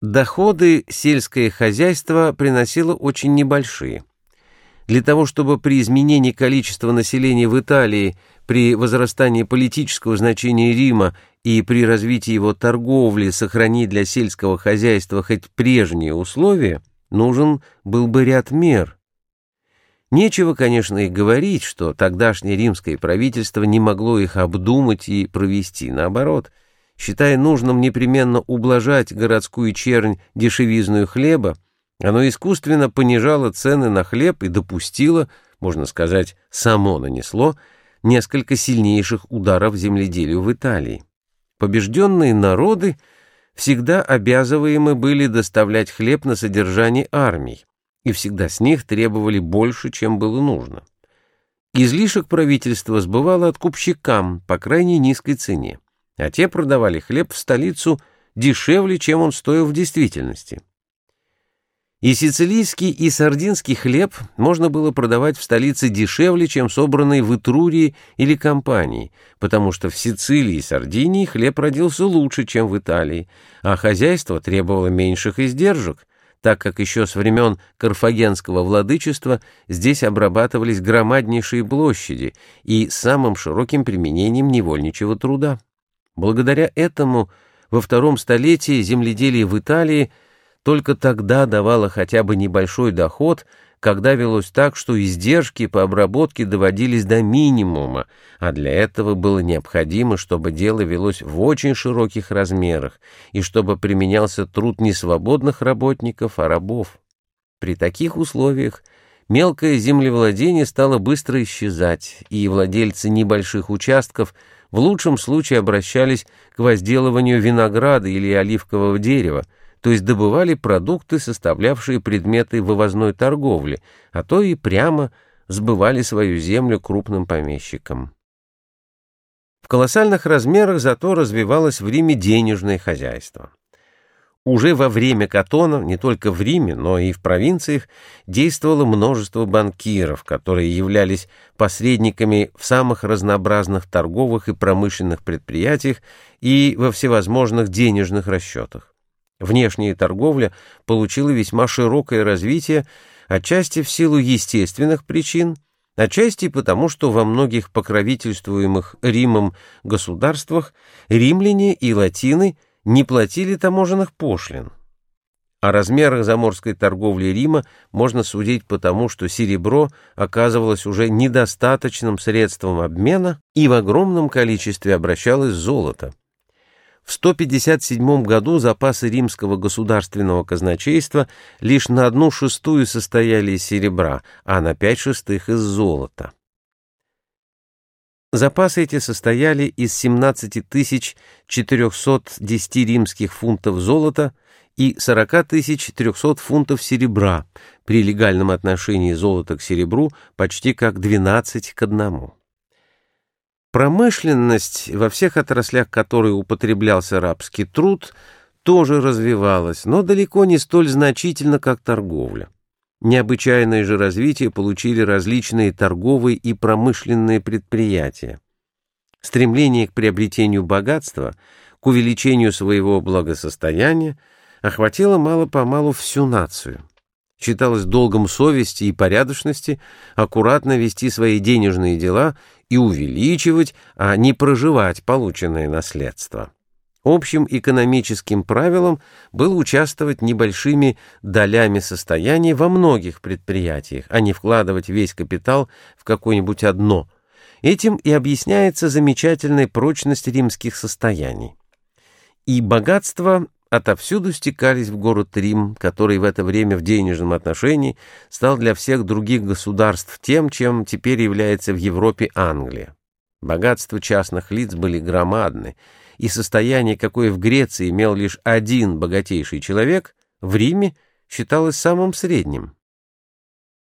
Доходы сельское хозяйство приносило очень небольшие. Для того, чтобы при изменении количества населения в Италии, при возрастании политического значения Рима и при развитии его торговли сохранить для сельского хозяйства хоть прежние условия, нужен был бы ряд мер. Нечего, конечно, и говорить, что тогдашнее римское правительство не могло их обдумать и провести, наоборот – считая нужным непременно ублажать городскую чернь дешевизную хлеба, оно искусственно понижало цены на хлеб и допустило, можно сказать, само нанесло, несколько сильнейших ударов земледелию в Италии. Побежденные народы всегда обязываемы были доставлять хлеб на содержание армий, и всегда с них требовали больше, чем было нужно. Излишек правительства сбывало откупщикам по крайне низкой цене а те продавали хлеб в столицу дешевле, чем он стоил в действительности. И сицилийский, и сардинский хлеб можно было продавать в столице дешевле, чем собранный в Итрурии или Кампании, потому что в Сицилии и Сардинии хлеб родился лучше, чем в Италии, а хозяйство требовало меньших издержек, так как еще с времен карфагенского владычества здесь обрабатывались громаднейшие площади и самым широким применением невольничьего труда. Благодаря этому во втором столетии земледелие в Италии только тогда давало хотя бы небольшой доход, когда велось так, что издержки по обработке доводились до минимума, а для этого было необходимо, чтобы дело велось в очень широких размерах и чтобы применялся труд не свободных работников, а рабов. При таких условиях мелкое землевладение стало быстро исчезать, и владельцы небольших участков – в лучшем случае обращались к возделыванию винограда или оливкового дерева, то есть добывали продукты, составлявшие предметы вывозной торговли, а то и прямо сбывали свою землю крупным помещикам. В колоссальных размерах зато развивалось в Риме денежное хозяйство. Уже во время Катона, не только в Риме, но и в провинциях, действовало множество банкиров, которые являлись посредниками в самых разнообразных торговых и промышленных предприятиях и во всевозможных денежных расчетах. Внешняя торговля получила весьма широкое развитие, отчасти в силу естественных причин, отчасти потому, что во многих покровительствуемых Римом государствах римляне и латины – не платили таможенных пошлин. О размерах заморской торговли Рима можно судить потому, что серебро оказывалось уже недостаточным средством обмена и в огромном количестве обращалось золото. В 157 году запасы римского государственного казначейства лишь на одну шестую состояли из серебра, а на пять шестых из золота. Запасы эти состояли из 17 410 римских фунтов золота и 40 300 фунтов серебра, при легальном отношении золота к серебру почти как 12 к 1. Промышленность, во всех отраслях которой употреблялся рабский труд, тоже развивалась, но далеко не столь значительно, как торговля. Необычайное же развитие получили различные торговые и промышленные предприятия. Стремление к приобретению богатства, к увеличению своего благосостояния охватило мало-помалу всю нацию. Считалось долгом совести и порядочности аккуратно вести свои денежные дела и увеличивать, а не проживать полученное наследство. Общим экономическим правилом было участвовать небольшими долями состояния во многих предприятиях, а не вкладывать весь капитал в какое-нибудь одно. Этим и объясняется замечательная прочность римских состояний. И богатства отовсюду стекались в город Рим, который в это время в денежном отношении стал для всех других государств тем, чем теперь является в Европе Англия. Богатства частных лиц были громадны, и состояние, какое в Греции имел лишь один богатейший человек, в Риме считалось самым средним.